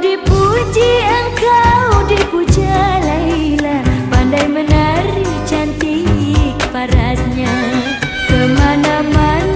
dipuji engkau dipuja Laila. Pandai menari cantik parasnya kemana mana